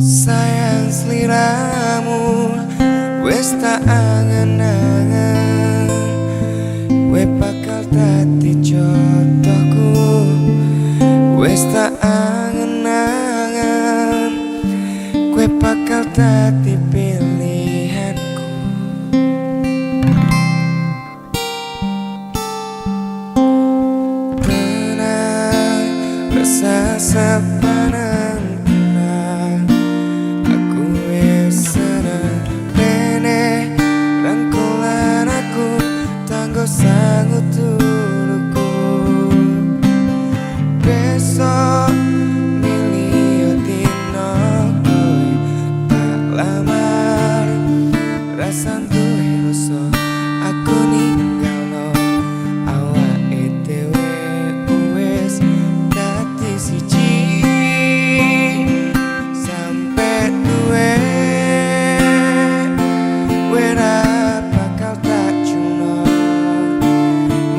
sayang seliramu wes tak angen angen we bakal tadi jodohku wes tak angen angen we bakal tadi pilih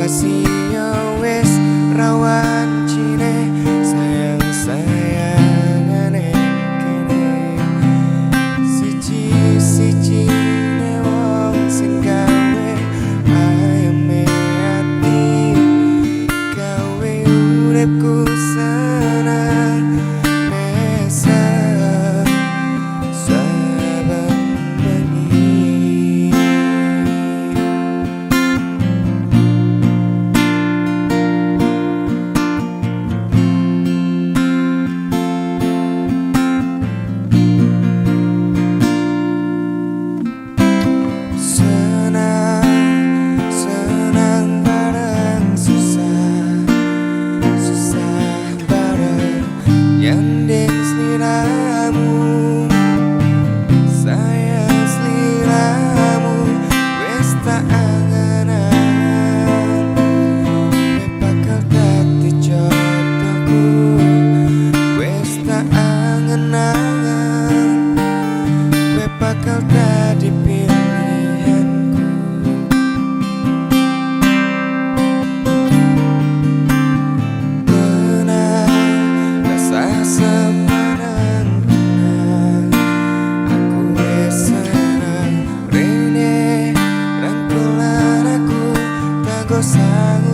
wasiyo wis rawan cire sayang sayang ane kene. Siji siji ne wong sing gawe ayam hati gawe urepku senang. pelamu sun.